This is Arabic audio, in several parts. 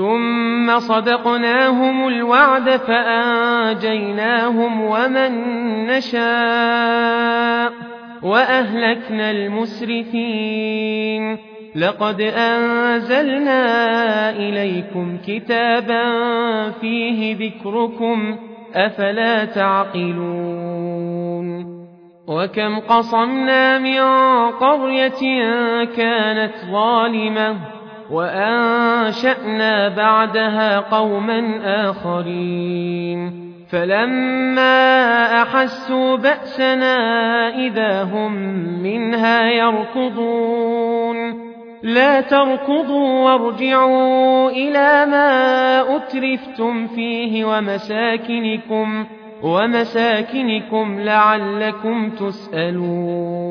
ثم صدقناهم الوعد فانجيناهم ومن نشاء واهلكنا المسرفين لقد انزلنا اليكم كتابا فيه ذكركم افلا تعقلون وكم قصمنا من قريه كانت ظالمه وأنشأنا بعدها قوما آخرين. فلما أحسوا بأسنا إذا هم منها يركضون. لا تركضوا وارجعوا إلى ما أترفتم فيه ومساكنكم ومساكنكم لعلكم تسألون.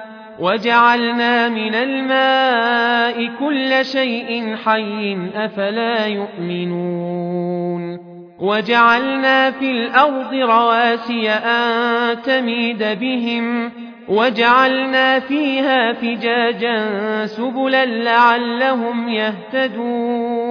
وجعلنا من الماء كل شيء حي أفلا يؤمنون وجعلنا في الأرض رواسي أن تميد بهم وجعلنا فيها فجاجا سبلا لعلهم يهتدون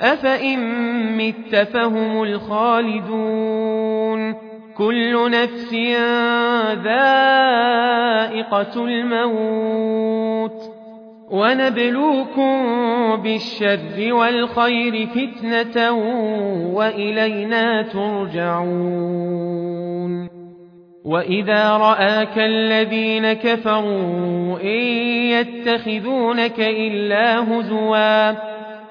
أفإن مت فهم الخالدون كل نفس ذائقة الموت ونبلوكم بالشر والخير فتنة وإلينا ترجعون وإذا رآك الذين كفروا إن يتخذونك إلا هزوا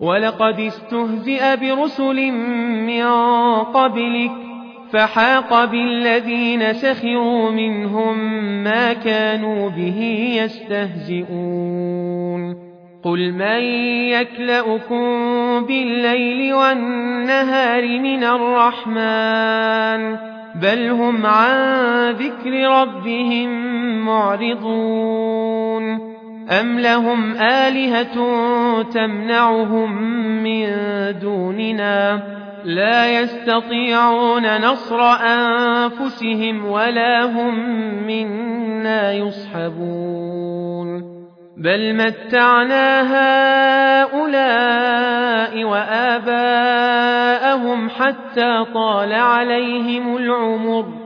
ولقد استهزئ برسل من قبلك فحاق بالذين سخروا منهم ما كانوا به يستهزئون. قل من يكلأكم بالليل والنهار من الرحمن بل هم عن ذكر ربهم معرضون. أم لهم آلهة تمنعهم من دوننا لا يستطيعون نصر أنفسهم ولا هم منا يصحبون بل متعنا هؤلاء وآباءهم حتى طال عليهم العمر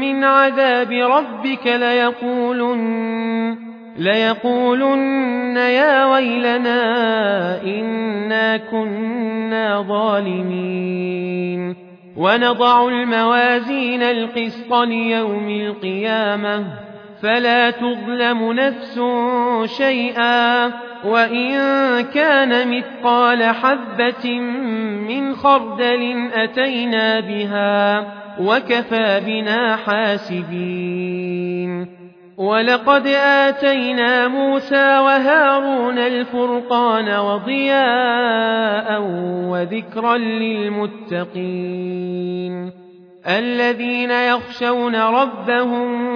من عذاب ربك ليقولن, ليقولن يا ويلنا إنا كنا ظالمين ونضع الموازين القسط ليوم القيامة فلا تظلم نفس شيئا وإن كان مثقال حبة من خردل أتينا بها وكفى بنا حاسبين. ولقد آتينا موسى وهارون الفرقان وضياء وذكرا للمتقين. الذين يخشون ربهم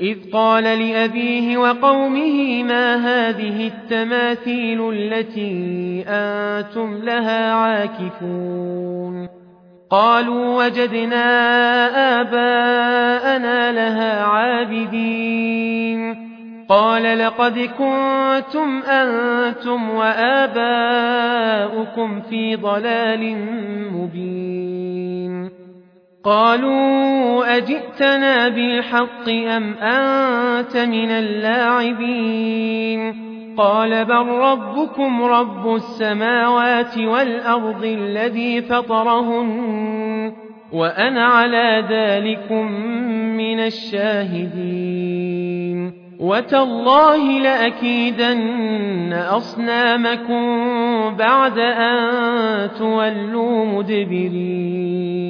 إذ قال لأبيه وقومه ما هذه التماثيل التي أنتم لها عاكفون؟ قالوا وجدنا آباءنا لها عابدين. قال لقد كنتم أنتم وآباؤكم في ضلال مبين. قالوا أجئتنا بالحق أم أنت من اللاعبين قال بل ربكم رب السماوات والأرض الذي فطرهن وأنا على ذلك من الشاهدين وتالله لأكيدن أصنامكم بعد أن تولوا مدبرين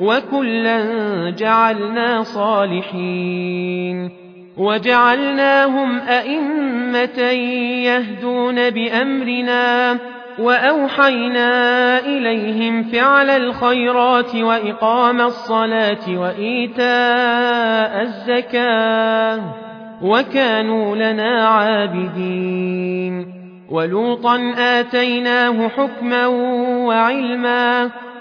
وكلا جعلنا صالحين وجعلناهم أئمة يهدون بأمرنا وأوحينا إليهم فعل الخيرات وإقام الصلاة وإيتاء الزكاة وكانوا لنا عابدين ولوطا آتيناه حكما وعلما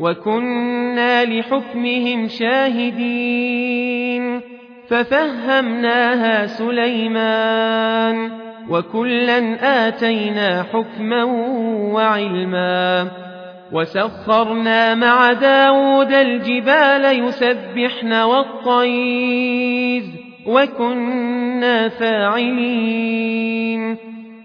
وكنا لحكمهم شاهدين ففهمناها سليمان وكلا آتينا حكما وعلما وسخرنا مع داود الجبال يسبحن والطير وكنا فاعلين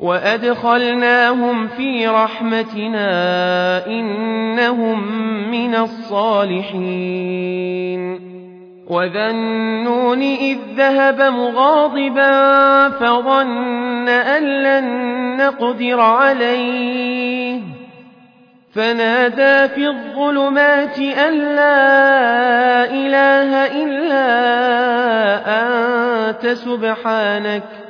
وأدخلناهم في رحمتنا إنهم من الصالحين وذا النون إذ ذهب مغاضبا فظن أن لن نقدر عليه فنادى في الظلمات أن لا إله إلا أنت سبحانك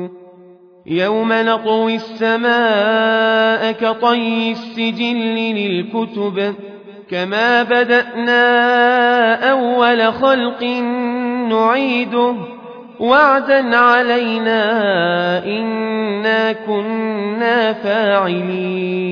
يوم نطوي السماء كطي السجل للكتب كما بدأنا أول خلق نعيده وعدا علينا إنا كنا فاعلين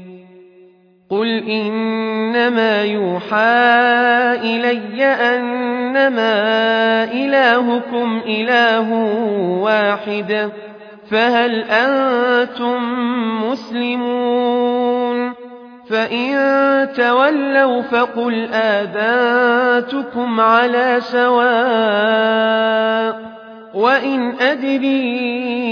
قل إنما يوحى إلي أنما إلهكم إله واحد فهل أنتم مسلمون فإن تولوا فقل آذانتكم على سواء وإن أدري